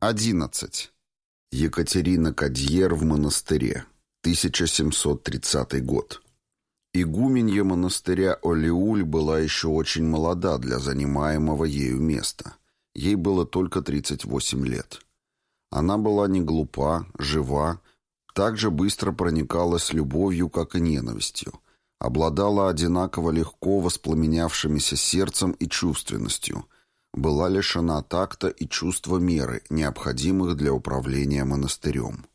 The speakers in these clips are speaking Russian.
11. Екатерина Кадьер в монастыре. 1730 год. Игуменья монастыря Олеуль была еще очень молода для занимаемого ею места. Ей было только 38 лет. Она была не глупа, жива, так же быстро проникалась любовью, как и ненавистью, обладала одинаково легко воспламенявшимися сердцем и чувственностью – была лишена такта и чувства меры, необходимых для управления монастырем.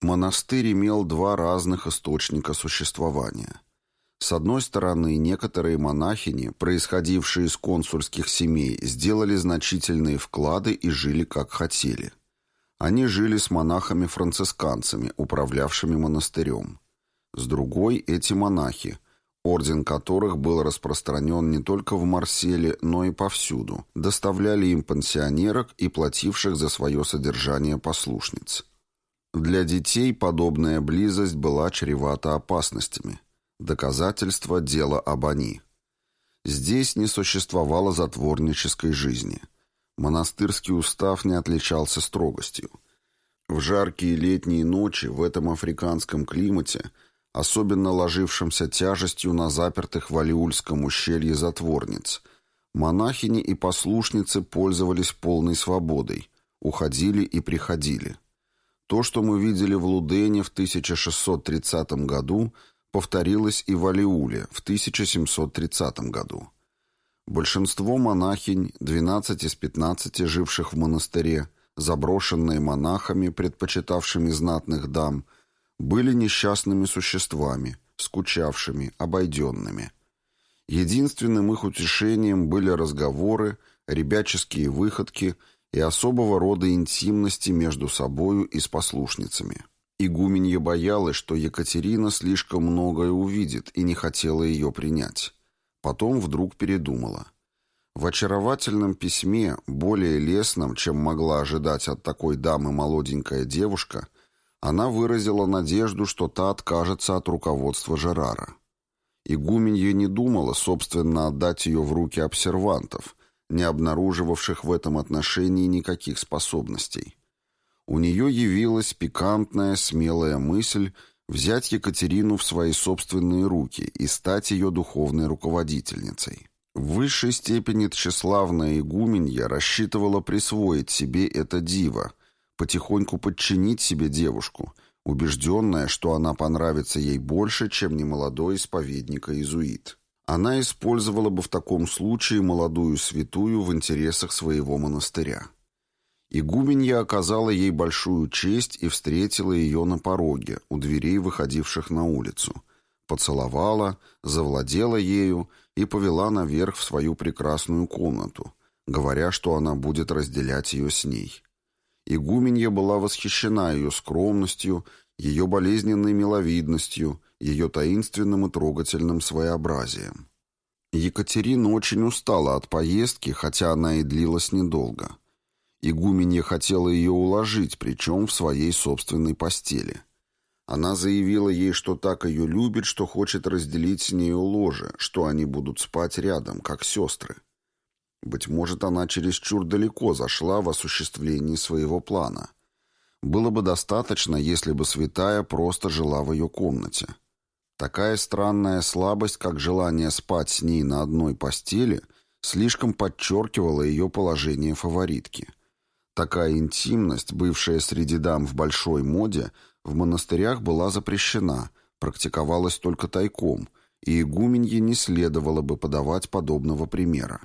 Монастырь имел два разных источника существования. С одной стороны, некоторые монахини, происходившие из консульских семей, сделали значительные вклады и жили как хотели. Они жили с монахами-францисканцами, управлявшими монастырем. С другой, эти монахи – орден которых был распространен не только в Марселе, но и повсюду, доставляли им пансионерок и плативших за свое содержание послушниц. Для детей подобная близость была чревата опасностями. Доказательство – дело об они. Здесь не существовало затворнической жизни. Монастырский устав не отличался строгостью. В жаркие летние ночи в этом африканском климате – особенно ложившимся тяжестью на запертых в Алиульском ущелье затворниц. Монахини и послушницы пользовались полной свободой, уходили и приходили. То, что мы видели в Лудене в 1630 году, повторилось и в Алиуле в 1730 году. Большинство монахинь, 12 из 15 живших в монастыре, заброшенные монахами, предпочитавшими знатных дам – были несчастными существами, скучавшими, обойденными. Единственным их утешением были разговоры, ребяческие выходки и особого рода интимности между собою и с послушницами. Игуменья боялась, что Екатерина слишком многое увидит и не хотела ее принять. Потом вдруг передумала. В очаровательном письме, более лестном, чем могла ожидать от такой дамы молоденькая девушка, она выразила надежду, что та откажется от руководства Жерара. Игуменья не думала, собственно, отдать ее в руки обсервантов, не обнаруживавших в этом отношении никаких способностей. У нее явилась пикантная, смелая мысль взять Екатерину в свои собственные руки и стать ее духовной руководительницей. В высшей степени тщеславная игуменья рассчитывала присвоить себе это диво, потихоньку подчинить себе девушку, убежденная, что она понравится ей больше, чем немолодой исповедник-иезуит. Она использовала бы в таком случае молодую святую в интересах своего монастыря. Игуменья оказала ей большую честь и встретила ее на пороге, у дверей, выходивших на улицу. Поцеловала, завладела ею и повела наверх в свою прекрасную комнату, говоря, что она будет разделять ее с ней. Игуменья была восхищена ее скромностью, ее болезненной миловидностью, ее таинственным и трогательным своеобразием. Екатерина очень устала от поездки, хотя она и длилась недолго. Игуменья хотела ее уложить, причем в своей собственной постели. Она заявила ей, что так ее любит, что хочет разделить с нею ложе, что они будут спать рядом, как сестры. Быть может, она чересчур далеко зашла в осуществлении своего плана. Было бы достаточно, если бы святая просто жила в ее комнате. Такая странная слабость, как желание спать с ней на одной постели, слишком подчеркивала ее положение фаворитки. Такая интимность, бывшая среди дам в большой моде, в монастырях была запрещена, практиковалась только тайком, и игуменье не следовало бы подавать подобного примера.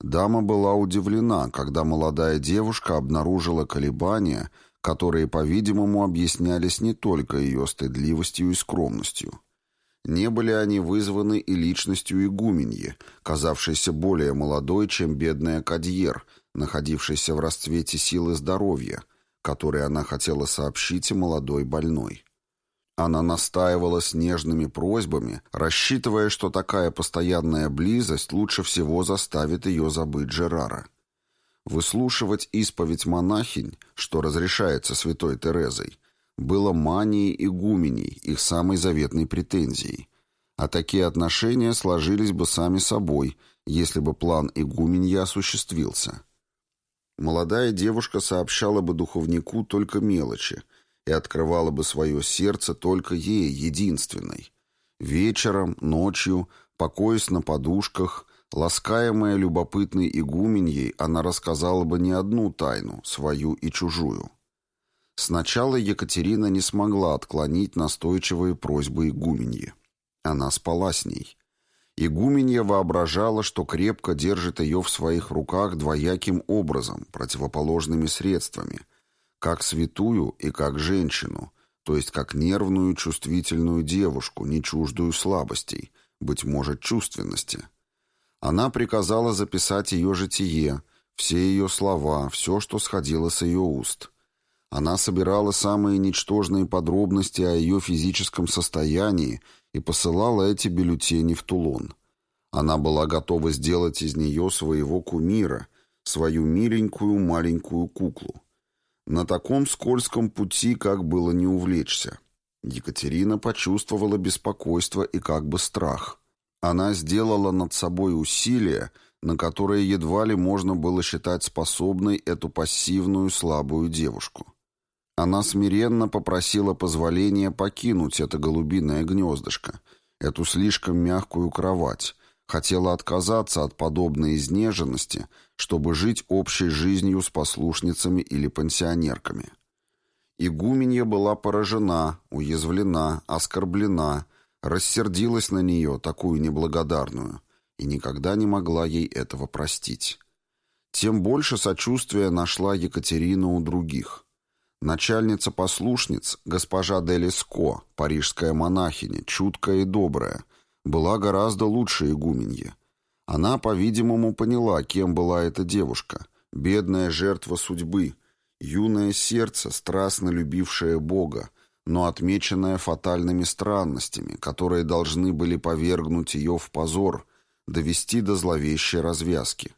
Дама была удивлена, когда молодая девушка обнаружила колебания, которые, по-видимому, объяснялись не только ее стыдливостью и скромностью. Не были они вызваны и личностью игуменьи, казавшейся более молодой, чем бедная Кадьер, находившейся в расцвете силы здоровья, который она хотела сообщить молодой больной. Она настаивала с нежными просьбами, рассчитывая, что такая постоянная близость лучше всего заставит ее забыть Жерара. Выслушивать исповедь монахинь, что разрешается святой Терезой, было манией игуменей, их самой заветной претензией. А такие отношения сложились бы сами собой, если бы план игуменья осуществился. молодая девушка сообщала бы духовнику только мелочи и открывала бы свое сердце только ей, единственной. Вечером, ночью, покоясь на подушках, ласкаемая любопытной игуменьей, она рассказала бы не одну тайну, свою и чужую. Сначала Екатерина не смогла отклонить настойчивые просьбы игуменьи. Она спала с ней. Игуменья воображала, что крепко держит ее в своих руках двояким образом, противоположными средствами, как святую и как женщину, то есть как нервную чувствительную девушку, не чуждую слабостей, быть может, чувственности. Она приказала записать ее житие, все ее слова, все, что сходило с ее уст. Она собирала самые ничтожные подробности о ее физическом состоянии и посылала эти бюллетени в Тулон. Она была готова сделать из нее своего кумира, свою миленькую маленькую куклу. На таком скользком пути как было не увлечься. Екатерина почувствовала беспокойство и как бы страх. Она сделала над собой усилие, на которое едва ли можно было считать способной эту пассивную слабую девушку. Она смиренно попросила позволения покинуть это голубиное гнездышко, эту слишком мягкую кровать, хотела отказаться от подобной изнеженности, чтобы жить общей жизнью с послушницами или пансионерками. Игуменья была поражена, уязвлена, оскорблена, рассердилась на нее, такую неблагодарную, и никогда не могла ей этого простить. Тем больше сочувствия нашла Екатерина у других – Начальница послушниц, госпожа Делиско, парижская монахиня, чуткая и добрая, была гораздо лучше игуменьи. Она, по-видимому, поняла, кем была эта девушка. Бедная жертва судьбы, юное сердце, страстно любившее Бога, но отмеченное фатальными странностями, которые должны были повергнуть ее в позор, довести до зловещей развязки.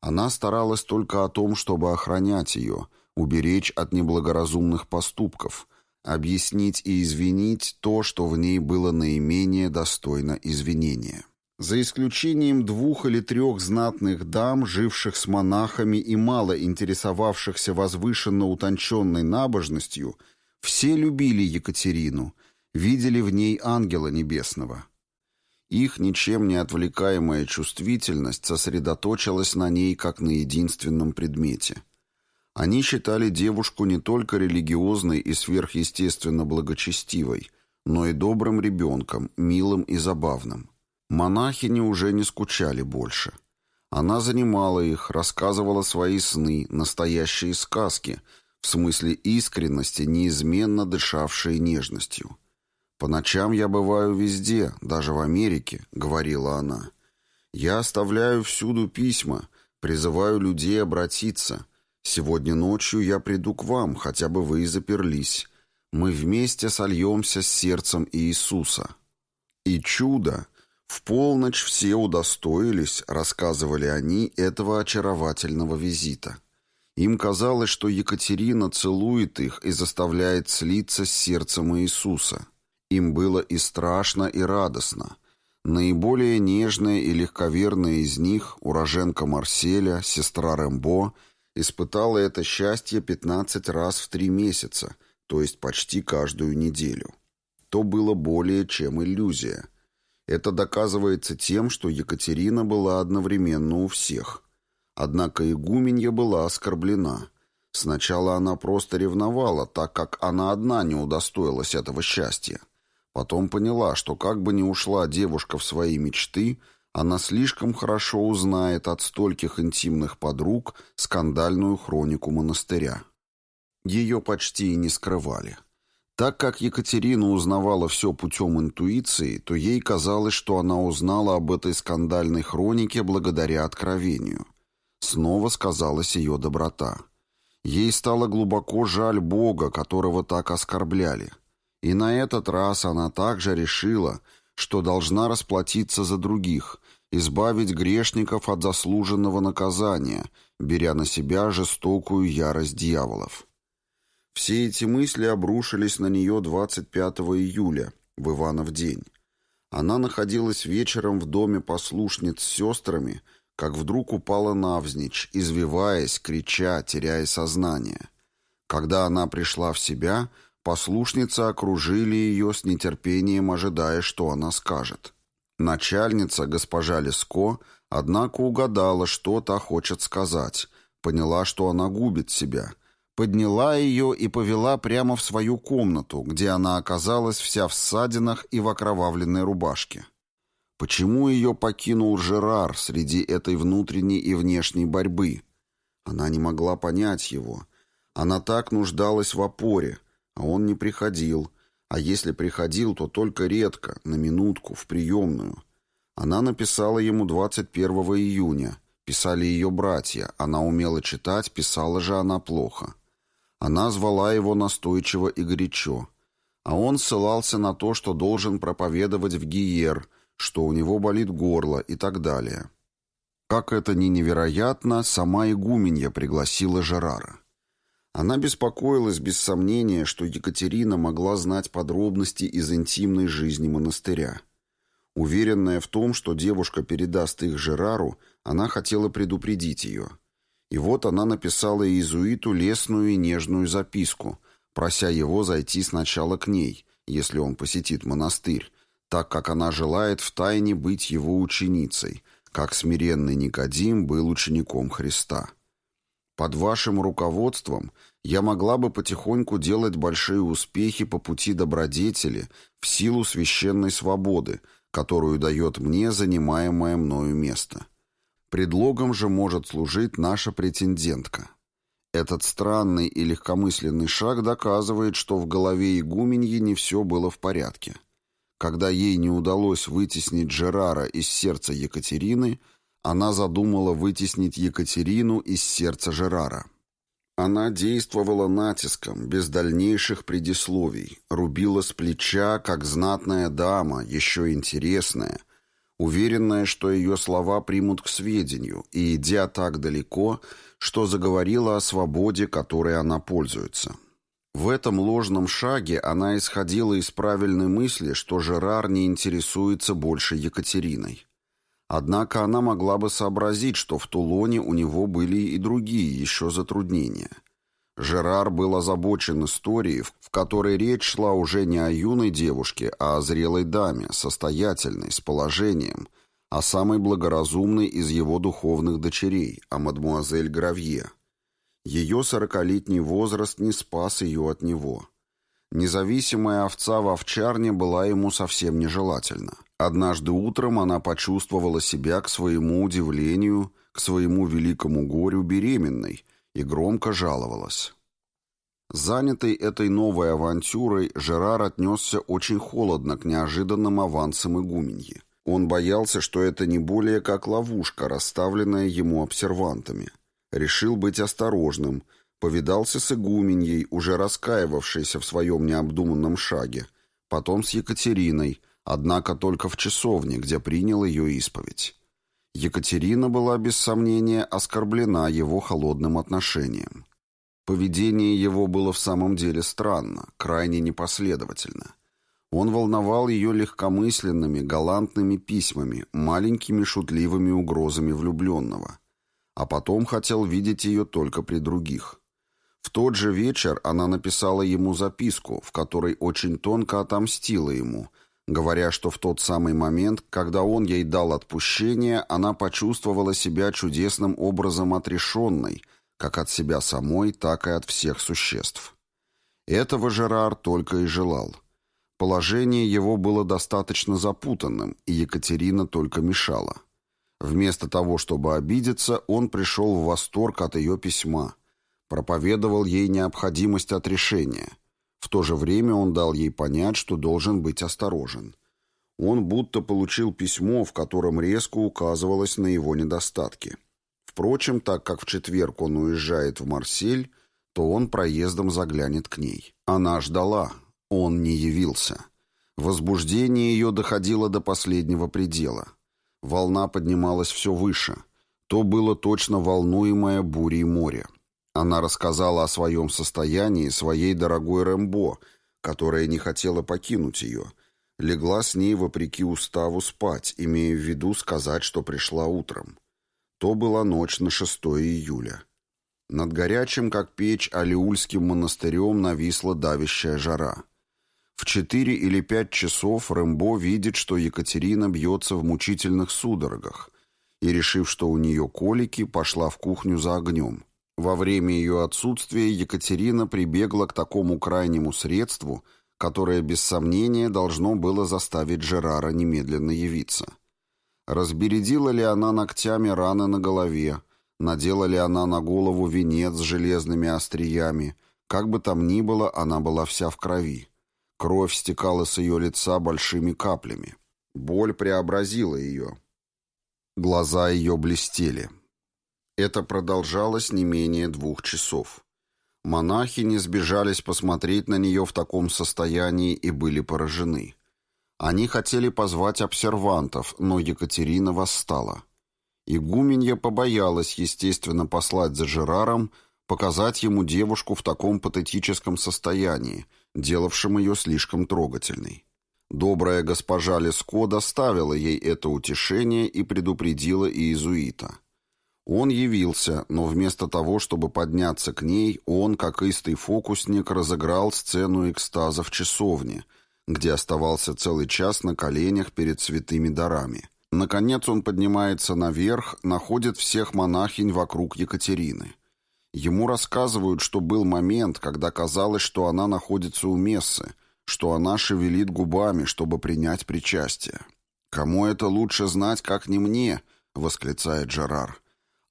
Она старалась только о том, чтобы охранять ее, уберечь от неблагоразумных поступков, объяснить и извинить то, что в ней было наименее достойно извинения. За исключением двух или трех знатных дам, живших с монахами и мало интересовавшихся возвышенно утонченной набожностью, все любили Екатерину, видели в ней ангела небесного. Их ничем не отвлекаемая чувствительность сосредоточилась на ней как на единственном предмете – они считали девушку не только религиозной и сверхъестественно благочестивой, но и добрым ребенком, милым и забавным. Монахини уже не скучали больше. Она занимала их, рассказывала свои сны, настоящие сказки, в смысле искренности, неизменно дышавшие нежностью. «По ночам я бываю везде, даже в Америке», — говорила она. «Я оставляю всюду письма, призываю людей обратиться». Сегодня ночью я приду к вам, хотя бы вы и заперлись. Мы вместе сольемся с сердцем Иисуса». И чудо! В полночь все удостоились, рассказывали они, этого очаровательного визита. Им казалось, что Екатерина целует их и заставляет слиться с сердцем Иисуса. Им было и страшно, и радостно. Наиболее нежная и легковерная из них, уроженка Марселя, сестра Рэмбо — Испытала это счастье 15 раз в три месяца, то есть почти каждую неделю. То было более чем иллюзия. Это доказывается тем, что Екатерина была одновременно у всех. Однако игуменья была оскорблена. Сначала она просто ревновала, так как она одна не удостоилась этого счастья. Потом поняла, что как бы ни ушла девушка в свои мечты – она слишком хорошо узнает от стольких интимных подруг скандальную хронику монастыря. Ее почти и не скрывали. Так как Екатерина узнавала все путем интуиции, то ей казалось, что она узнала об этой скандальной хронике благодаря откровению. Снова сказалась ее доброта. Ей стало глубоко жаль Бога, которого так оскорбляли. И на этот раз она также решила, что должна расплатиться за других, избавить грешников от заслуженного наказания, беря на себя жестокую ярость дьяволов. Все эти мысли обрушились на нее 25 июля, в Иванов день. Она находилась вечером в доме послушниц с сестрами, как вдруг упала навзничь, извиваясь, крича, теряя сознание. Когда она пришла в себя, послушницы окружили ее с нетерпением, ожидая, что она скажет. Начальница, госпожа Леско, однако угадала, что та хочет сказать, поняла, что она губит себя — подняла ее и повела прямо в свою комнату, где она оказалась вся в ссадинах и в окровавленной рубашке. Почему ее покинул Жерар среди этой внутренней и внешней борьбы? Она не могла понять его. Она так нуждалась в опоре, а он не приходил. А если приходил, то только редко, на минутку, в приемную. Она написала ему 21 июня. Писали ее братья. Она умела читать, писала же она плохо. Она звала его настойчиво и горячо. А он ссылался на то, что должен проповедовать в Гиер, что у него болит горло и так далее. Как это ни невероятно, сама игуменья пригласила Жерара. Она беспокоилась без сомнения, что Екатерина могла знать подробности из интимной жизни монастыря. Уверенная в том, что девушка передаст их Жерару, она хотела предупредить ее – и вот она написала иезуиту лесную и нежную записку, прося его зайти сначала к ней, если он посетит монастырь, так как она желает втайне быть его ученицей, как смиренный Никодим был учеником Христа. Под вашим руководством я могла бы потихоньку делать большие успехи по пути добродетели в силу священной свободы, которую дает мне занимаемое мною место. Предлогом же может служить наша претендентка. Этот странный и легкомысленный шаг доказывает, что в голове игуменьи не все было в порядке. Когда ей не удалось вытеснить Джерара из сердца Екатерины, она задумала вытеснить Екатерину из сердца Жерара. Она действовала натиском, без дальнейших предисловий, рубила с плеча, как знатная дама, еще интересная, уверенная, что ее слова примут к сведению, и идя так далеко, что заговорила о свободе, которой она пользуется. В этом ложном шаге она исходила из правильной мысли, что Жерар не интересуется больше Екатериной. Однако она могла бы сообразить, что в Тулоне у него были и другие еще затруднения – Жерар был озабочен историей, в которой речь шла уже не о юной девушке, а о зрелой даме, состоятельной, с положением, о самой благоразумной из его духовных дочерей, о мадмуазель Гравье. Ее сорокалетний возраст не спас ее от него. Независимая овца в овчарне была ему совсем нежелательна. Однажды утром она почувствовала себя, к своему удивлению, к своему великому горю беременной – и громко жаловалась. Занятый этой новой авантюрой, Жерар отнесся очень холодно к неожиданным авансам игуменьи. Он боялся, что это не более как ловушка, расставленная ему обсервантами. Решил быть осторожным, повидался с игуменьей, уже раскаивавшейся в своем необдуманном шаге, потом с Екатериной, однако только в часовне, где принял ее исповедь. Екатерина была, без сомнения, оскорблена его холодным отношением. Поведение его было в самом деле странно, крайне непоследовательно. Он волновал ее легкомысленными, галантными письмами, маленькими шутливыми угрозами влюбленного. А потом хотел видеть ее только при других. В тот же вечер она написала ему записку, в которой очень тонко отомстила ему – говоря, что в тот самый момент, когда он ей дал отпущение, она почувствовала себя чудесным образом отрешенной, как от себя самой, так и от всех существ. Этого Жерар только и желал. Положение его было достаточно запутанным, и Екатерина только мешала. Вместо того, чтобы обидеться, он пришел в восторг от ее письма, проповедовал ей необходимость отрешения – в то же время он дал ей понять, что должен быть осторожен. Он будто получил письмо, в котором резко указывалось на его недостатки. Впрочем, так как в четверг он уезжает в Марсель, то он проездом заглянет к ней. Она ждала. Он не явился. Возбуждение ее доходило до последнего предела. Волна поднималась все выше. То было точно волнуемое бурей море. Она рассказала о своем состоянии своей дорогой Рэмбо, которая не хотела покинуть ее. Легла с ней вопреки уставу спать, имея в виду сказать, что пришла утром. То была ночь на 6 июля. Над горячим, как печь, Алиульским монастырем нависла давящая жара. В четыре или пять часов Рэмбо видит, что Екатерина бьется в мучительных судорогах, и, решив, что у нее колики, пошла в кухню за огнем. Во время ее отсутствия Екатерина прибегла к такому крайнему средству, которое, без сомнения, должно было заставить Жерара немедленно явиться. Разбередила ли она ногтями раны на голове, надела ли она на голову венец с железными остриями, как бы там ни было, она была вся в крови. Кровь стекала с ее лица большими каплями. Боль преобразила ее. Глаза ее блестели. Это продолжалось не менее двух часов. Монахи не сбежались посмотреть на нее в таком состоянии и были поражены. Они хотели позвать обсервантов, но Екатерина восстала. Игуменья побоялась, естественно, послать за Жераром, показать ему девушку в таком патетическом состоянии, делавшем ее слишком трогательной. Добрая госпожа Леско доставила ей это утешение и предупредила иезуита. Он явился, но вместо того, чтобы подняться к ней, он, как истый фокусник, разыграл сцену экстаза в часовне, где оставался целый час на коленях перед святыми дарами. Наконец он поднимается наверх, находит всех монахинь вокруг Екатерины. Ему рассказывают, что был момент, когда казалось, что она находится у мессы, что она шевелит губами, чтобы принять причастие. «Кому это лучше знать, как не мне?» — восклицает Жерар.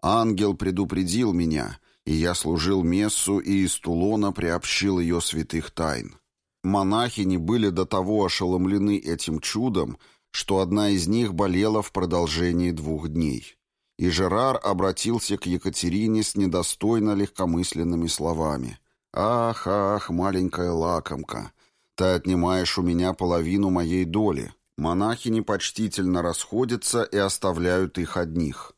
Ангел предупредил меня, и я служил мессу и из Тулона приобщил ее святых тайн. Монахини были до того ошеломлены этим чудом, что одна из них болела в продолжении двух дней. И Жерар обратился к Екатерине с недостойно легкомысленными словами. «Ах, ах, маленькая лакомка, ты отнимаешь у меня половину моей доли». Монахи непочтительно расходятся и оставляют их одних.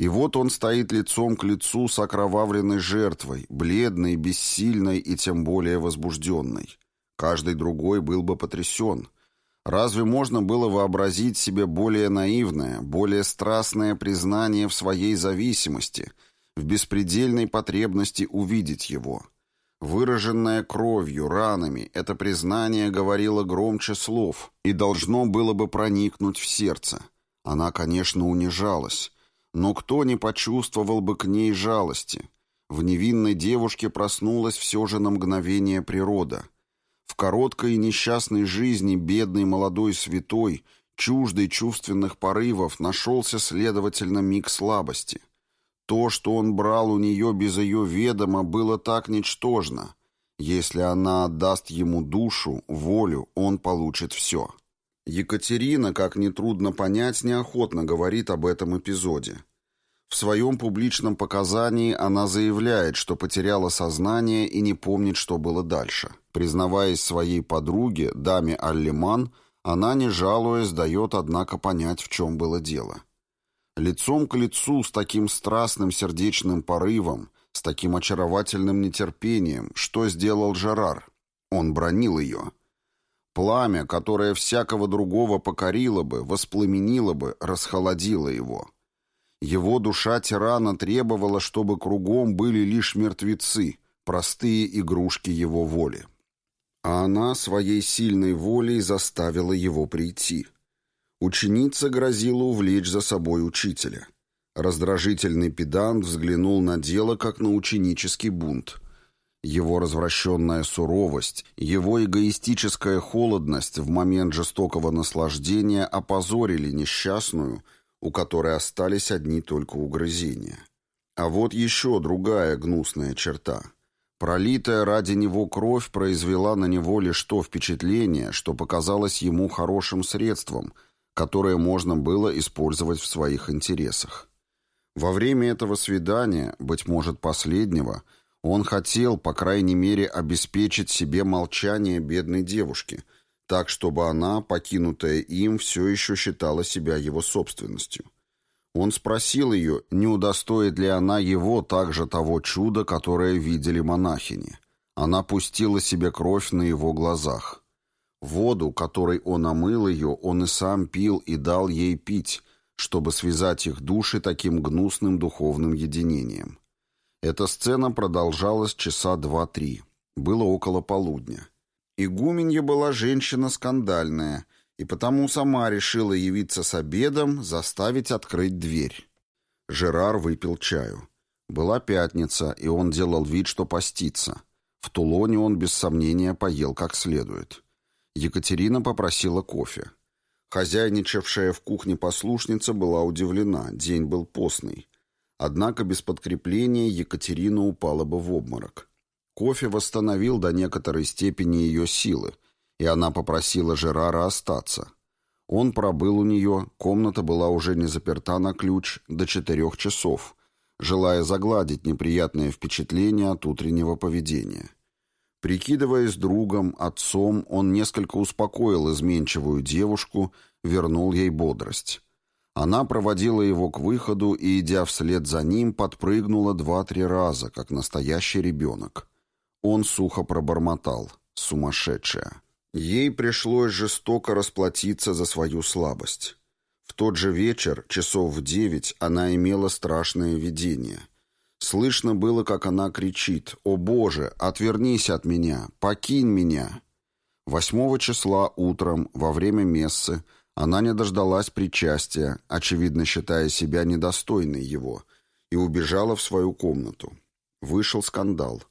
И вот он стоит лицом к лицу с окровавленной жертвой, бледной, бессильной и тем более возбужденной. Каждый другой был бы потрясен. Разве можно было вообразить себе более наивное, более страстное признание в своей зависимости, в беспредельной потребности увидеть его? Выраженное кровью, ранами, это признание говорило громче слов и должно было бы проникнуть в сердце. Она, конечно, унижалась, но кто не почувствовал бы к ней жалости? В невинной девушке проснулась все же на мгновение природа. В короткой и несчастной жизни бедный молодой святой, чуждый чувственных порывов, нашелся, следовательно, миг слабости. То, что он брал у нее без ее ведома, было так ничтожно. Если она отдаст ему душу, волю, он получит все. Екатерина, как нетрудно понять, неохотно говорит об этом эпизоде. В своем публичном показании она заявляет, что потеряла сознание и не помнит, что было дальше. Признаваясь своей подруге, даме Аллиман, она, не жалуясь, дает, однако, понять, в чем было дело. Лицом к лицу с таким страстным сердечным порывом, с таким очаровательным нетерпением, что сделал Жерар? Он бронил ее. Пламя, которое всякого другого покорило бы, воспламенило бы, расхолодило его. Его душа тирана требовала, чтобы кругом были лишь мертвецы, простые игрушки его воли. А она своей сильной волей заставила его прийти. Ученица грозила увлечь за собой учителя. Раздражительный педант взглянул на дело, как на ученический бунт. Его развращенная суровость, его эгоистическая холодность в момент жестокого наслаждения опозорили несчастную – у которой остались одни только угрызения. А вот еще другая гнусная черта. Пролитая ради него кровь произвела на него лишь то впечатление, что показалось ему хорошим средством, которое можно было использовать в своих интересах. Во время этого свидания, быть может последнего, он хотел, по крайней мере, обеспечить себе молчание бедной девушки – так, чтобы она, покинутая им, все еще считала себя его собственностью. Он спросил ее, не удостоит ли она его также того чуда, которое видели монахини. Она пустила себе кровь на его глазах. Воду, которой он омыл ее, он и сам пил и дал ей пить, чтобы связать их души таким гнусным духовным единением. Эта сцена продолжалась часа два-три. Было около полудня. Игуменья была женщина скандальная, и потому сама решила явиться с обедом, заставить открыть дверь. Жерар выпил чаю. Была пятница, и он делал вид, что постится. В Тулоне он без сомнения поел как следует. Екатерина попросила кофе. Хозяйничавшая в кухне послушница была удивлена, день был постный. Однако без подкрепления Екатерина упала бы в обморок. Кофе восстановил до некоторой степени ее силы, и она попросила Жерара остаться. Он пробыл у нее, комната была уже не заперта на ключ, до четырех часов, желая загладить неприятное впечатление от утреннего поведения. Прикидываясь другом, отцом, он несколько успокоил изменчивую девушку, вернул ей бодрость. Она проводила его к выходу и, идя вслед за ним, подпрыгнула два-три раза, как настоящий ребенок. Он сухо пробормотал. Сумасшедшая. Ей пришлось жестоко расплатиться за свою слабость. В тот же вечер, часов в девять, она имела страшное видение. Слышно было, как она кричит «О Боже, отвернись от меня, покинь меня!» Восьмого числа утром, во время мессы, она не дождалась причастия, очевидно считая себя недостойной его, и убежала в свою комнату. Вышел скандал.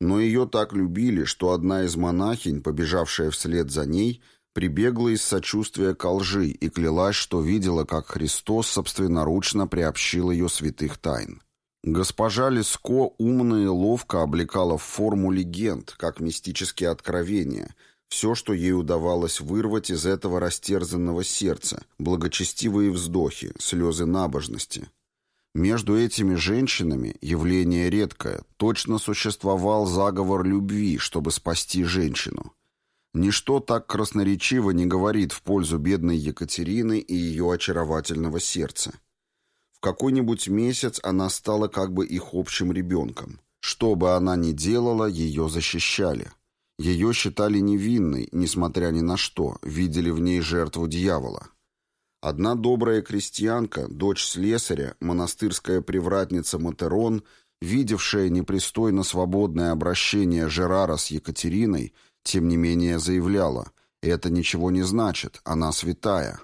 Но ее так любили, что одна из монахинь, побежавшая вслед за ней, прибегла из сочувствия ко лжи и клялась, что видела, как Христос собственноручно приобщил ее святых тайн. Госпожа Леско умно и ловко облекала в форму легенд, как мистические откровения, все, что ей удавалось вырвать из этого растерзанного сердца, благочестивые вздохи, слезы набожности. Между этими женщинами, явление редкое, точно существовал заговор любви, чтобы спасти женщину. Ничто так красноречиво не говорит в пользу бедной Екатерины и ее очаровательного сердца. В какой-нибудь месяц она стала как бы их общим ребенком. Что бы она ни делала, ее защищали. Ее считали невинной, несмотря ни на что, видели в ней жертву дьявола. Одна добрая крестьянка, дочь слесаря, монастырская привратница Матерон, видевшая непристойно свободное обращение Жерара с Екатериной, тем не менее заявляла, это ничего не значит, она святая.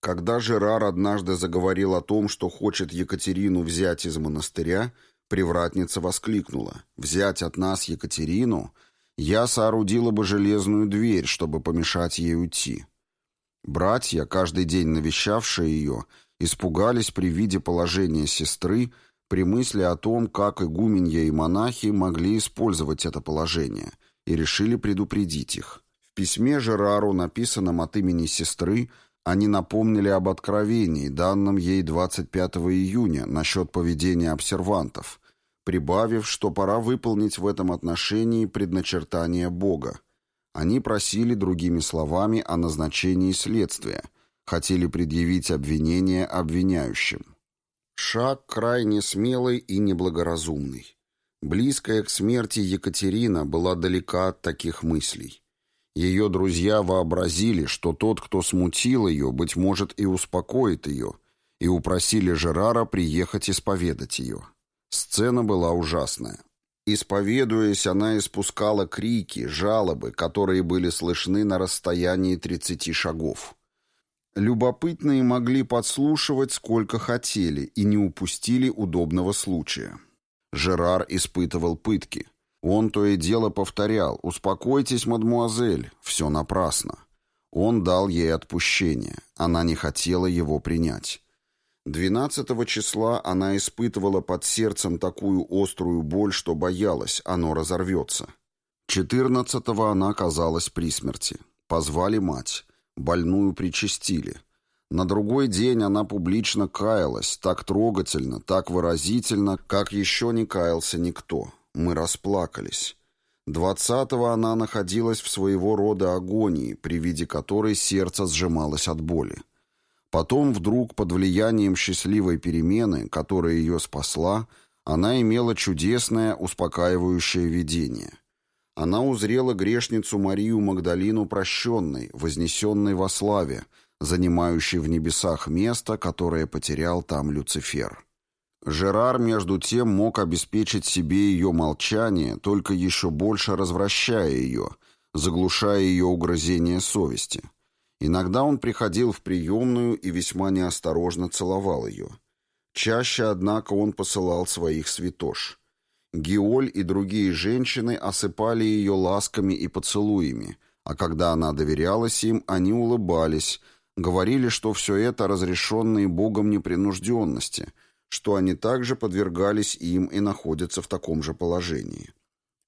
Когда Жерар однажды заговорил о том, что хочет Екатерину взять из монастыря, привратница воскликнула, «Взять от нас Екатерину? Я соорудила бы железную дверь, чтобы помешать ей уйти». Братья, каждый день навещавшие ее, испугались при виде положения сестры, при мысли о том, как игуменья и монахи могли использовать это положение, и решили предупредить их. В письме Жерару, написанном от имени сестры, они напомнили об откровении, данном ей 25 июня насчет поведения обсервантов, прибавив, что пора выполнить в этом отношении предначертание Бога. Они просили другими словами о назначении следствия, хотели предъявить обвинение обвиняющим. Шаг крайне смелый и неблагоразумный. Близкая к смерти Екатерина была далека от таких мыслей. Ее друзья вообразили, что тот, кто смутил ее, быть может, и успокоит ее, и упросили Жерара приехать исповедать ее. Сцена была ужасная. Исповедуясь, она испускала крики, жалобы, которые были слышны на расстоянии 30 шагов. Любопытные могли подслушивать сколько хотели и не упустили удобного случая. Жерар испытывал пытки. Он то и дело повторял «Успокойтесь, мадмуазель, все напрасно». Он дал ей отпущение, она не хотела его принять. 12 числа она испытывала под сердцем такую острую боль, что боялась, оно разорвется. 14-го она оказалась при смерти. Позвали мать. Больную причастили. На другой день она публично каялась, так трогательно, так выразительно, как еще не каялся никто. Мы расплакались. Двадцатого она находилась в своего рода агонии, при виде которой сердце сжималось от боли. Потом вдруг, под влиянием счастливой перемены, которая ее спасла, она имела чудесное, успокаивающее видение. Она узрела грешницу Марию Магдалину прощенной, вознесенной во славе, занимающий в небесах место, которое потерял там Люцифер. Жерар, между тем, мог обеспечить себе ее молчание, только еще больше развращая ее, заглушая ее угрызение совести. Иногда он приходил в приемную и весьма неосторожно целовал ее. Чаще, однако, он посылал своих святош. Геоль и другие женщины осыпали ее ласками и поцелуями, а когда она доверялась им, они улыбались, говорили, что все это разрешенные Богом непринужденности — что они также подвергались им и находятся в таком же положении.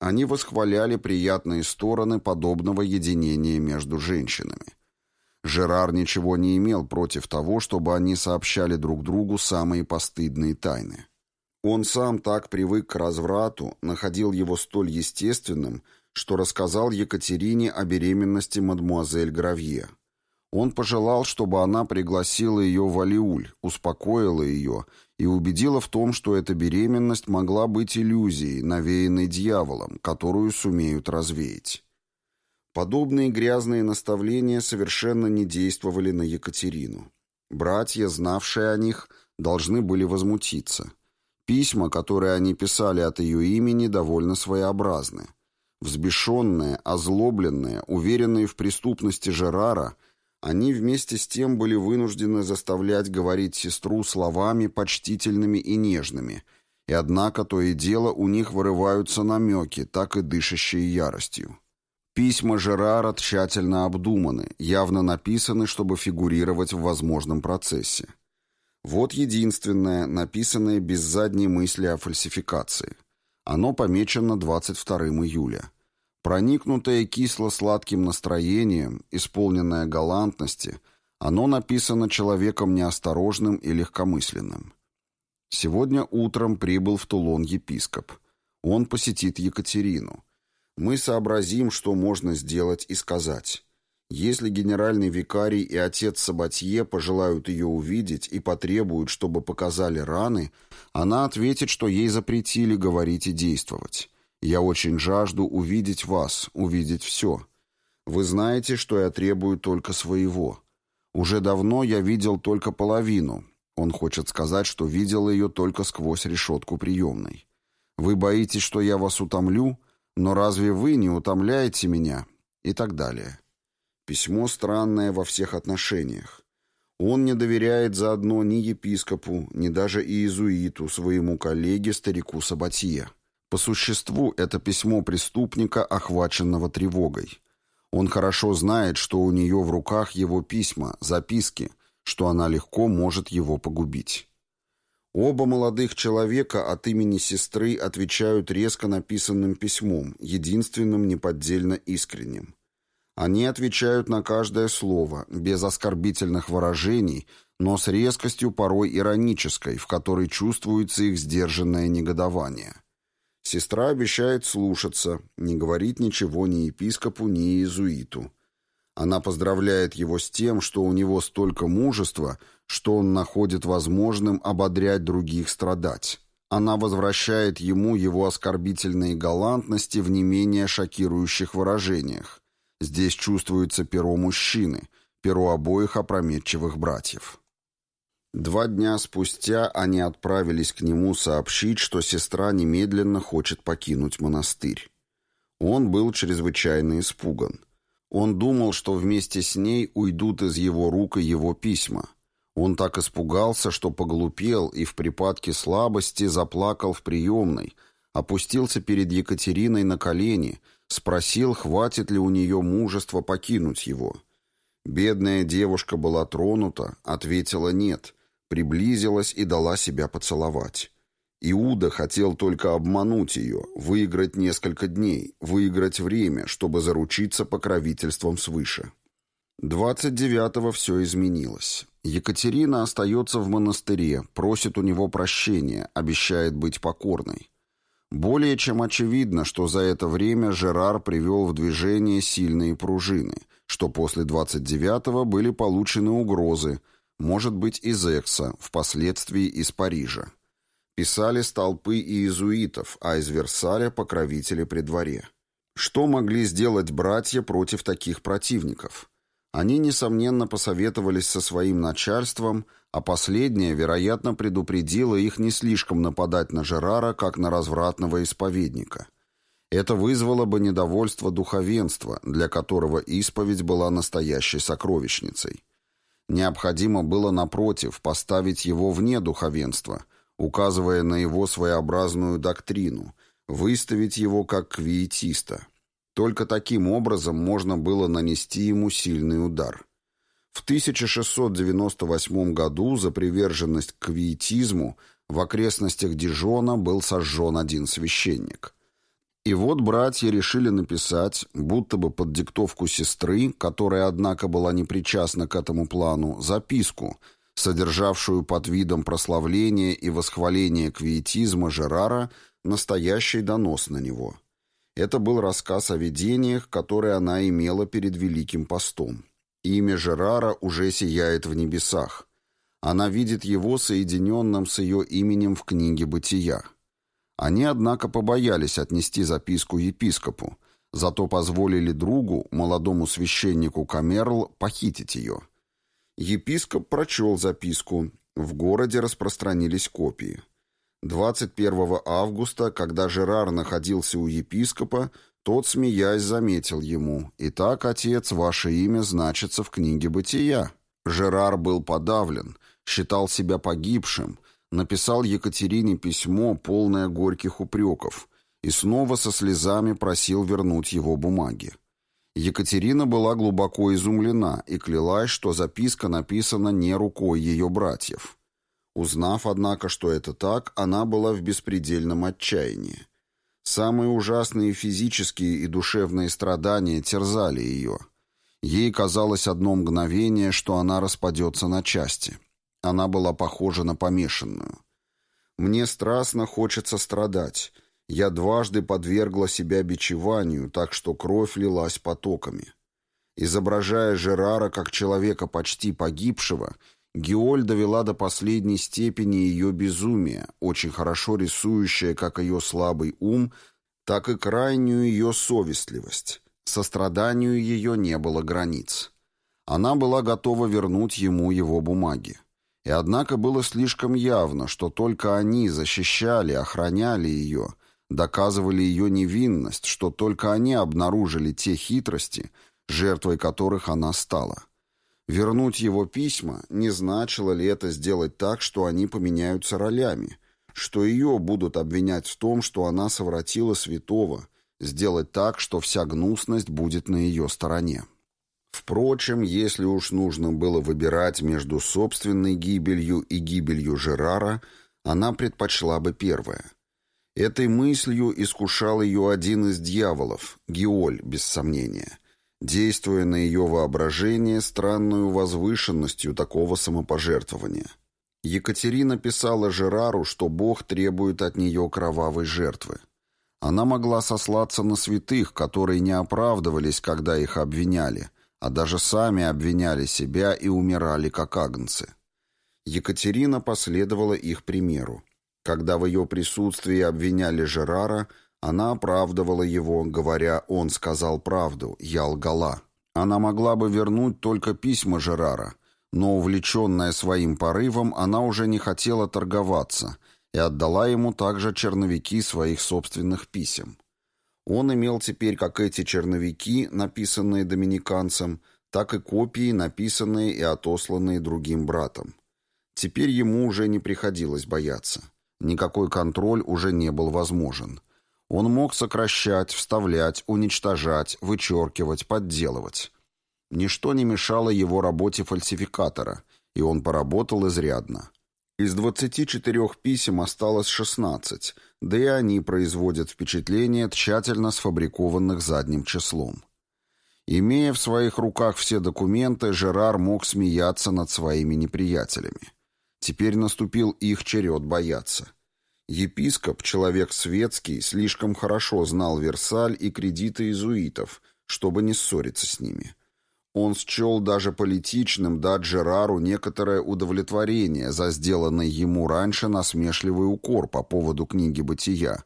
Они восхваляли приятные стороны подобного единения между женщинами. Жерар ничего не имел против того, чтобы они сообщали друг другу самые постыдные тайны. Он сам так привык к разврату, находил его столь естественным, что рассказал Екатерине о беременности мадмуазель Гравье. Он пожелал, чтобы она пригласила ее в Алиуль, успокоила ее и убедила в том, что эта беременность могла быть иллюзией, навеянной дьяволом, которую сумеют развеять. Подобные грязные наставления совершенно не действовали на Екатерину. Братья, знавшие о них, должны были возмутиться. Письма, которые они писали от ее имени, довольно своеобразны. Взбешенные, озлобленные, уверенные в преступности Жерара – они вместе с тем были вынуждены заставлять говорить сестру словами почтительными и нежными, и однако то и дело у них вырываются намеки, так и дышащие яростью. Письма Жерара тщательно обдуманы, явно написаны, чтобы фигурировать в возможном процессе. Вот единственное, написанное без задней мысли о фальсификации. Оно помечено 22 июля. Проникнутое кисло-сладким настроением, исполненное галантности, оно написано человеком неосторожным и легкомысленным. Сегодня утром прибыл в Тулон епископ. Он посетит Екатерину. Мы сообразим, что можно сделать и сказать. Если генеральный викарий и отец Сабатье пожелают ее увидеть и потребуют, чтобы показали раны, она ответит, что ей запретили говорить и действовать. Я очень жажду увидеть вас, увидеть все. Вы знаете, что я требую только своего. Уже давно я видел только половину. Он хочет сказать, что видел ее только сквозь решетку приемной. Вы боитесь, что я вас утомлю? Но разве вы не утомляете меня? И так далее. Письмо странное во всех отношениях. Он не доверяет заодно ни епископу, ни даже иезуиту, своему коллеге, старику Сабатье. По существу это письмо преступника, охваченного тревогой. Он хорошо знает, что у нее в руках его письма, записки, что она легко может его погубить. Оба молодых человека от имени сестры отвечают резко написанным письмом, единственным неподдельно искренним. Они отвечают на каждое слово, без оскорбительных выражений, но с резкостью порой иронической, в которой чувствуется их сдержанное негодование – Сестра обещает слушаться, не говорить ничего ни епископу, ни иезуиту. Она поздравляет его с тем, что у него столько мужества, что он находит возможным ободрять других страдать. Она возвращает ему его оскорбительные галантности в не менее шокирующих выражениях. Здесь чувствуется перо мужчины, перо обоих опрометчивых братьев. Два дня спустя они отправились к нему сообщить, что сестра немедленно хочет покинуть монастырь. Он был чрезвычайно испуган. Он думал, что вместе с ней уйдут из его рук и его письма. Он так испугался, что поглупел и в припадке слабости заплакал в приемной, опустился перед Екатериной на колени, спросил, хватит ли у нее мужества покинуть его. Бедная девушка была тронута, ответила «нет», приблизилась и дала себя поцеловать. Иуда хотел только обмануть ее, выиграть несколько дней, выиграть время, чтобы заручиться покровительством свыше. 29-го все изменилось. Екатерина остается в монастыре, просит у него прощения, обещает быть покорной. Более чем очевидно, что за это время Жерар привел в движение сильные пружины, что после 29-го были получены угрозы – может быть из Экса, впоследствии из Парижа. Писали столпы иезуитов, а из Версаля покровители при дворе. Что могли сделать братья против таких противников? Они, несомненно, посоветовались со своим начальством, а последнее, вероятно, предупредило их не слишком нападать на Жерара, как на развратного исповедника. Это вызвало бы недовольство духовенства, для которого исповедь была настоящей сокровищницей. Необходимо было, напротив, поставить его вне духовенства, указывая на его своеобразную доктрину, выставить его как квиетиста – только таким образом можно было нанести ему сильный удар. В 1698 году за приверженность к виетизму в окрестностях Дижона был сожжен один священник. И вот братья решили написать, будто бы под диктовку сестры, которая, однако, была не причастна к этому плану, записку, содержавшую под видом прославления и восхваления квиетизма Жерара настоящий донос на него – это был рассказ о видениях, которые она имела перед Великим постом. Имя Жерара уже сияет в небесах. Она видит его соединенным с ее именем в книге «Бытия». Они, однако, побоялись отнести записку епископу, зато позволили другу, молодому священнику Камерл, похитить ее. Епископ прочел записку. В городе распространились копии. 21 августа, когда Жерар находился у епископа, тот, смеясь, заметил ему, «Итак, отец, ваше имя значится в книге «Бытия». Жерар был подавлен, считал себя погибшим, написал Екатерине письмо, полное горьких упреков, и снова со слезами просил вернуть его бумаги. Екатерина была глубоко изумлена и клялась, что записка написана не рукой ее братьев. Узнав, однако, что это так, она была в беспредельном отчаянии. Самые ужасные физические и душевные страдания терзали ее. Ей казалось одно мгновение, что она распадется на части. Она была похожа на помешанную. «Мне страстно хочется страдать. Я дважды подвергла себя бичеванию, так что кровь лилась потоками». Изображая Жерара как человека почти погибшего, Геоль довела до последней степени ее безумие, очень хорошо рисующее как ее слабый ум, так и крайнюю ее совестливость. Состраданию ее не было границ. Она была готова вернуть ему его бумаги. И однако было слишком явно, что только они защищали, охраняли ее, доказывали ее невинность, что только они обнаружили те хитрости, жертвой которых она стала. Вернуть его письма не значило ли это сделать так, что они поменяются ролями, что ее будут обвинять в том, что она совратила святого, сделать так, что вся гнусность будет на ее стороне. Впрочем, если уж нужно было выбирать между собственной гибелью и гибелью Жерара, она предпочла бы первое. Этой мыслью искушал ее один из дьяволов, Геоль, без сомнения – действуя на ее воображение странную возвышенностью такого самопожертвования. Екатерина писала Жерару, что Бог требует от нее кровавой жертвы. Она могла сослаться на святых, которые не оправдывались, когда их обвиняли, а даже сами обвиняли себя и умирали как агнцы. Екатерина последовала их примеру. Когда в ее присутствии обвиняли Жерара – она оправдывала его, говоря «он сказал правду, я лгала». Она могла бы вернуть только письма Жерара, но, увлеченная своим порывом, она уже не хотела торговаться и отдала ему также черновики своих собственных писем. Он имел теперь как эти черновики, написанные доминиканцем, так и копии, написанные и отосланные другим братом. Теперь ему уже не приходилось бояться. Никакой контроль уже не был возможен. Он мог сокращать, вставлять, уничтожать, вычеркивать, подделывать. Ничто не мешало его работе фальсификатора, и он поработал изрядно. Из 24 писем осталось 16, да и они производят впечатление тщательно сфабрикованных задним числом. Имея в своих руках все документы, Жерар мог смеяться над своими неприятелями. Теперь наступил их черед бояться. Епископ, человек светский, слишком хорошо знал Версаль и кредиты иезуитов, чтобы не ссориться с ними. Он счел даже политичным дать Жерару некоторое удовлетворение за сделанный ему раньше насмешливый укор по поводу книги «Бытия»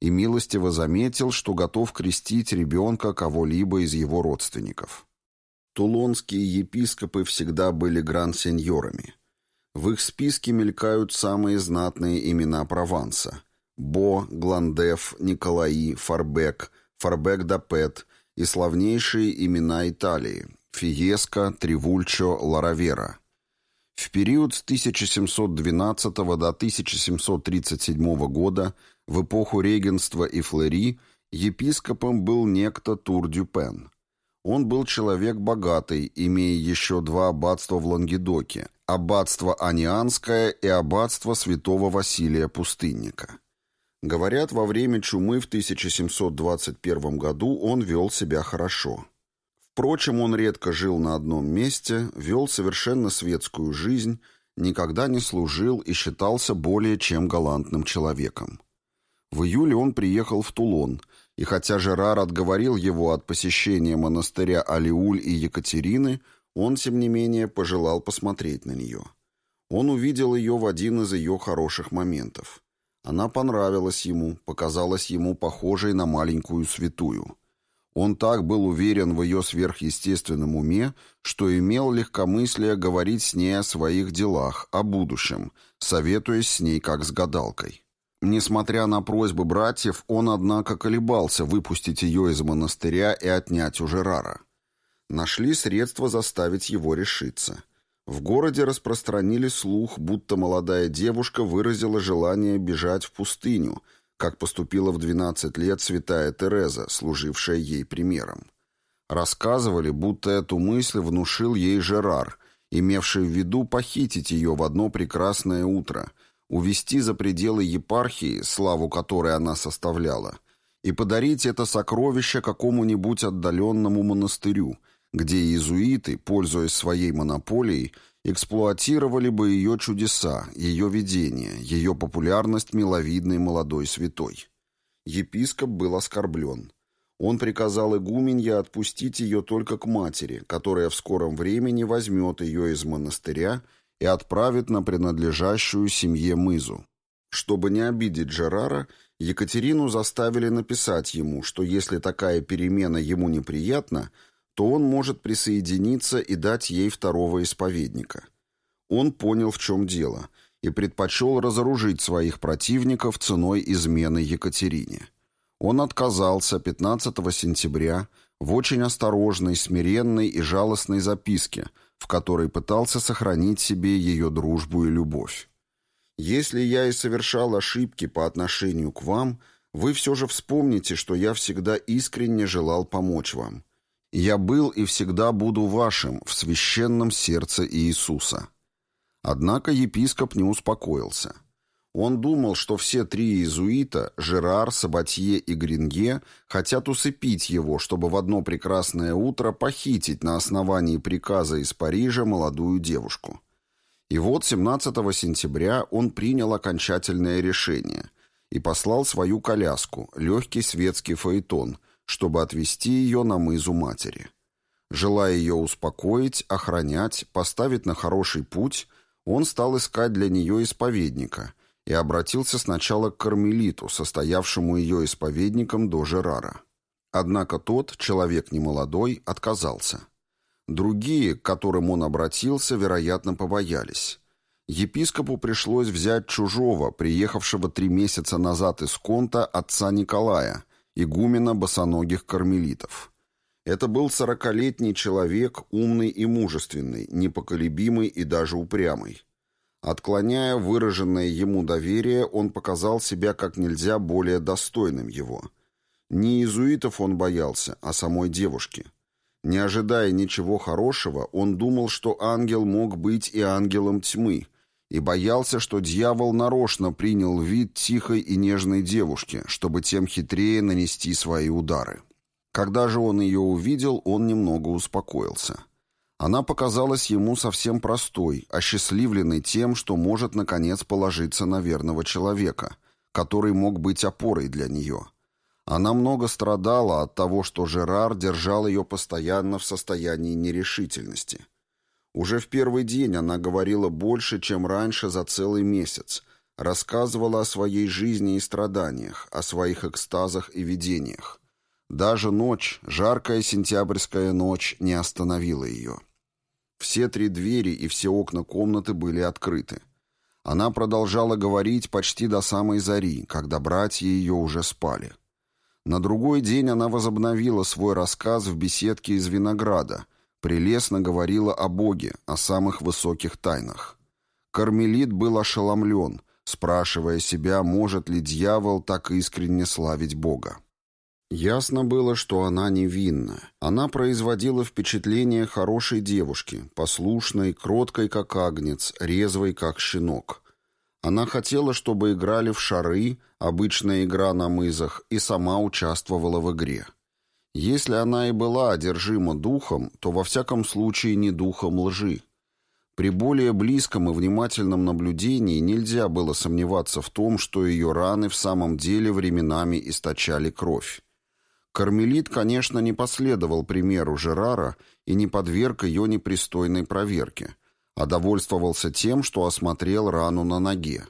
и милостиво заметил, что готов крестить ребенка кого-либо из его родственников. Тулонские епископы всегда были гран-сеньорами. В их списке мелькают самые знатные имена Прованса. Бо, Гландеф, Николаи, Фарбек, Фарбек-да-Пет и славнейшие имена Италии – Фиеско, Тривульчо, Ларавера. В период с 1712 до 1737 года, в эпоху регенства и флери, епископом был некто Тур-Дюпен. Он был человек богатый, имея еще два аббатства в Лангедоке – аббатство Анианское и аббатство святого Василия Пустынника. Говорят, во время чумы в 1721 году он вел себя хорошо. Впрочем, он редко жил на одном месте, вел совершенно светскую жизнь, никогда не служил и считался более чем галантным человеком. В июле он приехал в Тулон, и хотя Жерар отговорил его от посещения монастыря Алиуль и Екатерины, он, тем не менее, пожелал посмотреть на нее. Он увидел ее в один из ее хороших моментов. Она понравилась ему, показалась ему похожей на маленькую святую. Он так был уверен в ее сверхъестественном уме, что имел легкомыслие говорить с ней о своих делах, о будущем, советуясь с ней как с гадалкой. Несмотря на просьбы братьев, он, однако, колебался выпустить ее из монастыря и отнять у Жерара. Нашли средства заставить его решиться – в городе распространили слух, будто молодая девушка выразила желание бежать в пустыню, как поступила в 12 лет святая Тереза, служившая ей примером. Рассказывали, будто эту мысль внушил ей Жерар, имевший в виду похитить ее в одно прекрасное утро, увести за пределы епархии, славу которой она составляла, и подарить это сокровище какому-нибудь отдаленному монастырю – где иезуиты, пользуясь своей монополией, эксплуатировали бы ее чудеса, ее видения, ее популярность миловидной молодой святой. Епископ был оскорблен. Он приказал игуменье отпустить ее только к матери, которая в скором времени возьмет ее из монастыря и отправит на принадлежащую семье Мызу. Чтобы не обидеть Джерара, Екатерину заставили написать ему, что если такая перемена ему неприятна, то он может присоединиться и дать ей второго исповедника. Он понял, в чем дело, и предпочел разоружить своих противников ценой измены Екатерине. Он отказался 15 сентября в очень осторожной, смиренной и жалостной записке, в которой пытался сохранить себе ее дружбу и любовь. «Если я и совершал ошибки по отношению к вам, вы все же вспомните, что я всегда искренне желал помочь вам. «Я был и всегда буду вашим в священном сердце Иисуса». Однако епископ не успокоился. Он думал, что все три иезуита, Жерар, Сабатье и Гринге, хотят усыпить его, чтобы в одно прекрасное утро похитить на основании приказа из Парижа молодую девушку. И вот 17 сентября он принял окончательное решение и послал свою коляску, легкий светский фаэтон, чтобы отвезти ее на мызу матери. Желая ее успокоить, охранять, поставить на хороший путь, он стал искать для нее исповедника и обратился сначала к кармелиту, состоявшему ее исповедником до Жерара. Однако тот, человек немолодой, отказался. Другие, к которым он обратился, вероятно, побоялись. Епископу пришлось взять чужого, приехавшего три месяца назад из Конта отца Николая, игумена босоногих кармелитов. Это был сорокалетний человек, умный и мужественный, непоколебимый и даже упрямый. Отклоняя выраженное ему доверие, он показал себя как нельзя более достойным его. Не иезуитов он боялся, а самой девушки. Не ожидая ничего хорошего, он думал, что ангел мог быть и ангелом тьмы, и боялся, что дьявол нарочно принял вид тихой и нежной девушки, чтобы тем хитрее нанести свои удары. Когда же он ее увидел, он немного успокоился. Она показалась ему совсем простой, осчастливленной тем, что может, наконец, положиться на верного человека, который мог быть опорой для нее. Она много страдала от того, что Жерар держал ее постоянно в состоянии нерешительности – уже в первый день она говорила больше, чем раньше за целый месяц, рассказывала о своей жизни и страданиях, о своих экстазах и видениях. Даже ночь, жаркая сентябрьская ночь, не остановила ее. Все три двери и все окна комнаты были открыты. Она продолжала говорить почти до самой зари, когда братья ее уже спали. На другой день она возобновила свой рассказ в беседке из винограда, прелестно говорила о Боге, о самых высоких тайнах. Кармелит был ошеломлен, спрашивая себя, может ли дьявол так искренне славить Бога. Ясно было, что она невинна. Она производила впечатление хорошей девушки, послушной, кроткой, как агнец, резвой, как щенок. Она хотела, чтобы играли в шары, обычная игра на мызах, и сама участвовала в игре. Если она и была одержима духом, то во всяком случае не духом лжи. При более близком и внимательном наблюдении нельзя было сомневаться в том, что ее раны в самом деле временами источали кровь. Кармелит, конечно, не последовал примеру Жерара и не подверг ее непристойной проверке, а довольствовался тем, что осмотрел рану на ноге.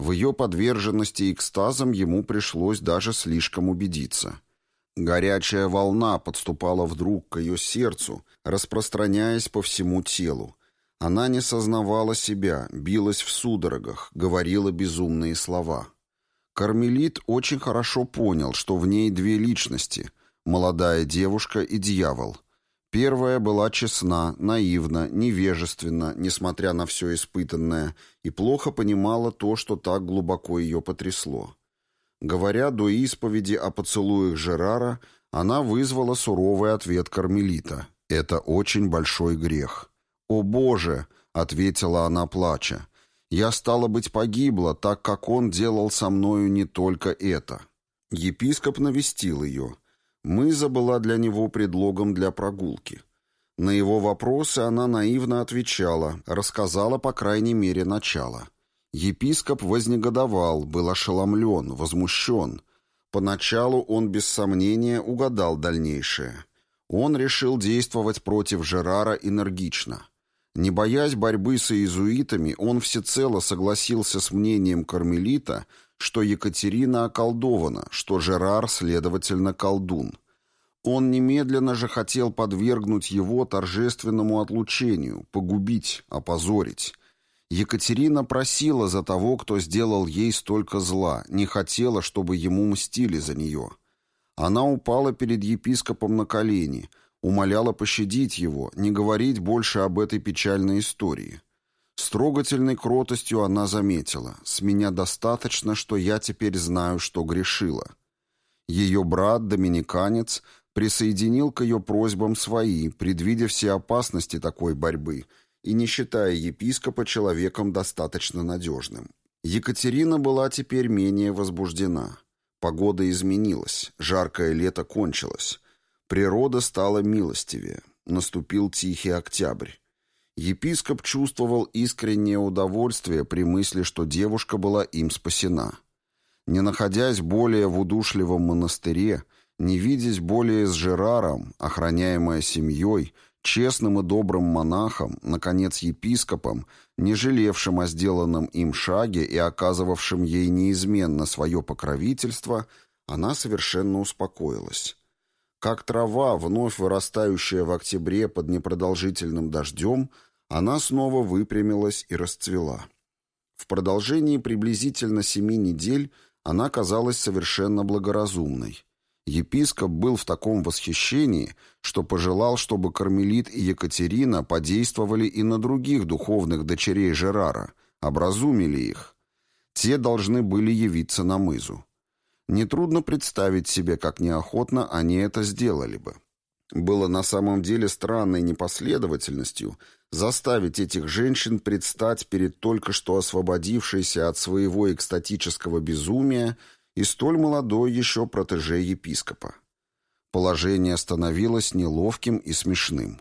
В ее подверженности экстазам ему пришлось даже слишком убедиться. Горячая волна подступала вдруг к ее сердцу, распространяясь по всему телу. Она не сознавала себя, билась в судорогах, говорила безумные слова. Кармелит очень хорошо понял, что в ней две личности – молодая девушка и дьявол. Первая была честна, наивна, невежественна, несмотря на все испытанное, и плохо понимала то, что так глубоко ее потрясло. Говоря до исповеди о поцелуях Жерара, она вызвала суровый ответ Кармелита. «Это очень большой грех». «О Боже!» — ответила она, плача. Я, стало быть, погибла, так как он делал со мною не только это. Епископ навестил ее. Мыза была для него предлогом для прогулки. На его вопросы она наивно отвечала, рассказала, по крайней мере, начало. Епископ вознегодовал, был ошеломлен, возмущен. Поначалу он, без сомнения, угадал дальнейшее. Он решил действовать против Жерара энергично. Не боясь борьбы с иезуитами, он всецело согласился с мнением кармелита, что Екатерина околдована, что Жерар, следовательно, колдун. Он немедленно же хотел подвергнуть его торжественному отлучению, погубить, опозорить. Екатерина просила за того, кто сделал ей столько зла, не хотела, чтобы ему мстили за нее. Она упала перед епископом на колени – умоляла пощадить его, не говорить больше об этой печальной истории. С трогательной кротостью она заметила, «С меня достаточно, что я теперь знаю, что грешила». Ее брат, доминиканец, присоединил к ее просьбам свои, предвидя все опасности такой борьбы и не считая епископа человеком достаточно надежным. Екатерина была теперь менее возбуждена. Погода изменилась, жаркое лето кончилось. Природа стала милостивее. Наступил тихий октябрь. Епископ чувствовал искреннее удовольствие при мысли, что девушка была им спасена. Не находясь более в удушливом монастыре, не видясь более с Жераром, охраняемая семьей, честным и добрым монахом, наконец епископом, не жалевшим о сделанном им шаге и оказывавшим ей неизменно свое покровительство, она совершенно успокоилась. Как трава, вновь вырастающая в октябре под непродолжительным дождем, она снова выпрямилась и расцвела. В продолжении приблизительно семи недель она казалась совершенно благоразумной. Епископ был в таком восхищении, что пожелал, чтобы Кармелит и Екатерина подействовали и на других духовных дочерей Жерара, образумили их. Те должны были явиться на мызу. Нетрудно представить себе, как неохотно они это сделали бы. Было на самом деле странной непоследовательностью заставить этих женщин предстать перед только что освободившейся от своего экстатического безумия и столь молодой еще протеже епископа. Положение становилось неловким и смешным.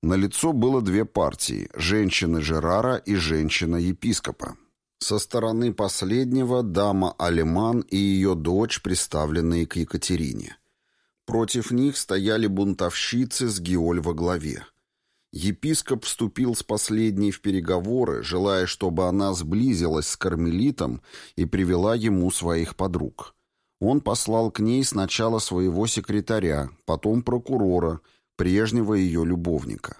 На лицо было две партии – женщины Жерара и женщина-епископа. Со стороны последнего дама Алиман и ее дочь, представленные к Екатерине. Против них стояли бунтовщицы с Геоль во главе. Епископ вступил с последней в переговоры, желая, чтобы она сблизилась с кармелитом и привела ему своих подруг. Он послал к ней сначала своего секретаря, потом прокурора, прежнего ее любовника.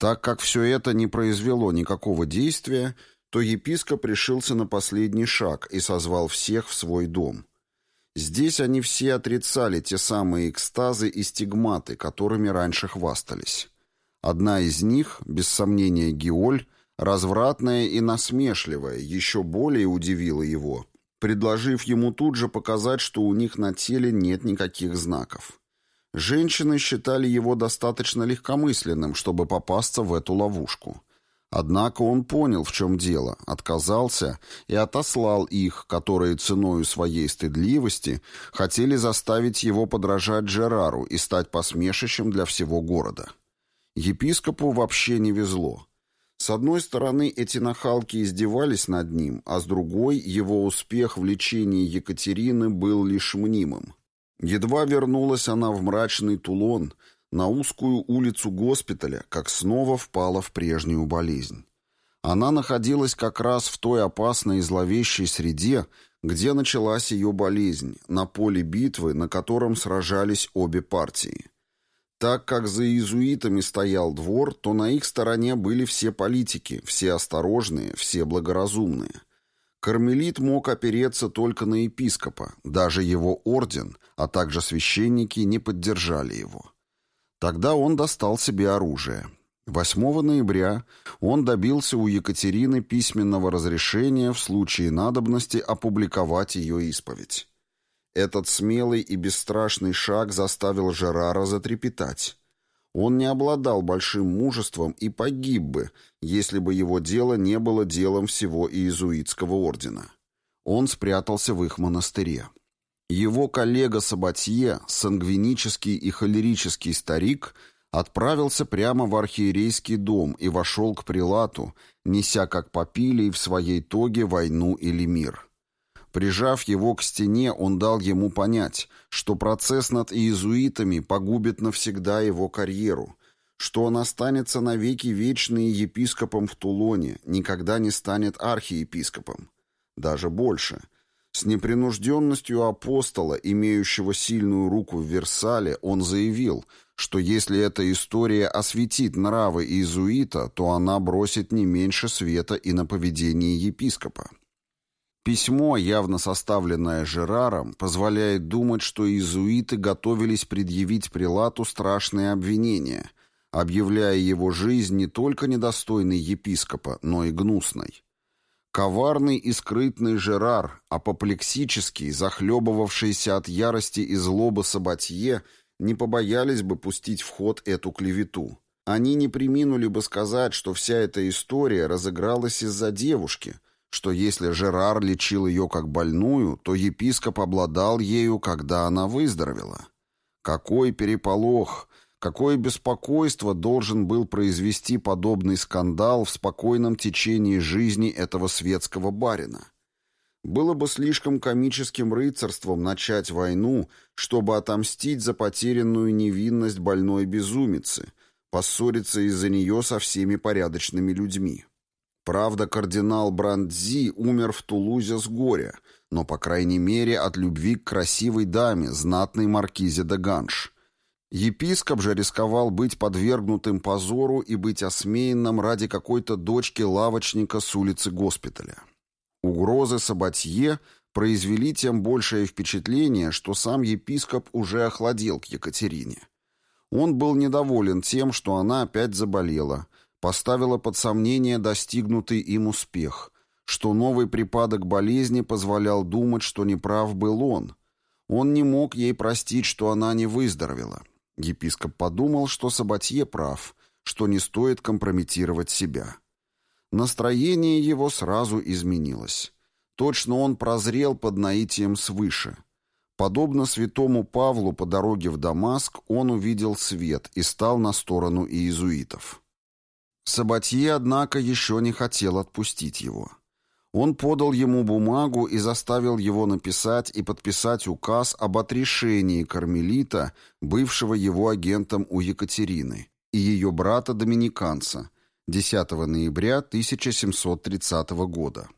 Так как все это не произвело никакого действия, то епископ решился на последний шаг и созвал всех в свой дом. Здесь они все отрицали те самые экстазы и стигматы, которыми раньше хвастались. Одна из них, без сомнения Геоль, развратная и насмешливая, еще более удивила его, предложив ему тут же показать, что у них на теле нет никаких знаков. Женщины считали его достаточно легкомысленным, чтобы попасться в эту ловушку. Однако он понял, в чем дело, отказался и отослал их, которые ценою своей стыдливости хотели заставить его подражать Джерару и стать посмешищем для всего города. Епископу вообще не везло. С одной стороны, эти нахалки издевались над ним, а с другой, его успех в лечении Екатерины был лишь мнимым. Едва вернулась она в мрачный Тулон, на узкую улицу госпиталя, как снова впала в прежнюю болезнь. Она находилась как раз в той опасной и зловещей среде, где началась ее болезнь, на поле битвы, на котором сражались обе партии. Так как за иезуитами стоял двор, то на их стороне были все политики, все осторожные, все благоразумные. Кармелит мог опереться только на епископа, даже его орден, а также священники не поддержали его. Тогда он достал себе оружие. 8 ноября он добился у Екатерины письменного разрешения в случае надобности опубликовать ее исповедь. Этот смелый и бесстрашный шаг заставил Жерара затрепетать. Он не обладал большим мужеством и погиб бы, если бы его дело не было делом всего иезуитского ордена. Он спрятался в их монастыре. Его коллега Сабатье, сангвинический и холерический старик, отправился прямо в архиерейский дом и вошел к прилату, неся как попилий в своей тоге войну или мир. Прижав его к стене, он дал ему понять, что процесс над иезуитами погубит навсегда его карьеру, что он останется навеки вечный епископом в Тулоне, никогда не станет архиепископом. Даже больше. С непринужденностью апостола, имеющего сильную руку в Версале, он заявил, что если эта история осветит нравы иезуита, то она бросит не меньше света и на поведение епископа. Письмо, явно составленное Жераром, позволяет думать, что иезуиты готовились предъявить прилату страшные обвинения, объявляя его жизнь не только недостойной епископа, но и гнусной. Коварный и скрытный Жерар, апоплексический, захлебывавшийся от ярости и злобы Сабатье, не побоялись бы пустить в ход эту клевету. Они не приминули бы сказать, что вся эта история разыгралась из-за девушки – что если Жерар лечил ее как больную, то епископ обладал ею, когда она выздоровела. Какой переполох, какое беспокойство должен был произвести подобный скандал в спокойном течении жизни этого светского барина. Было бы слишком комическим рыцарством начать войну, чтобы отомстить за потерянную невинность больной безумицы, поссориться из-за нее со всеми порядочными людьми. Правда, кардинал Брандзи умер в Тулузе с горя, но, по крайней мере, от любви к красивой даме, знатной маркизе де Ганш. Епископ же рисковал быть подвергнутым позору и быть осмеянным ради какой-то дочки лавочника с улицы госпиталя. Угрозы Сабатье произвели тем большее впечатление, что сам епископ уже охладел к Екатерине. Он был недоволен тем, что она опять заболела – поставила под сомнение достигнутый им успех, что новый припадок болезни позволял думать, что неправ был он. Он не мог ей простить, что она не выздоровела. Епископ подумал, что Сабатье прав, что не стоит компрометировать себя. Настроение его сразу изменилось. Точно он прозрел под наитием свыше. Подобно святому Павлу по дороге в Дамаск, он увидел свет и стал на сторону иезуитов. Сабатье, однако, еще не хотел отпустить его. Он подал ему бумагу и заставил его написать и подписать указ об отрешении Кармелита, бывшего его агентом у Екатерины, и ее брата-доминиканца, 10 ноября 1730 года.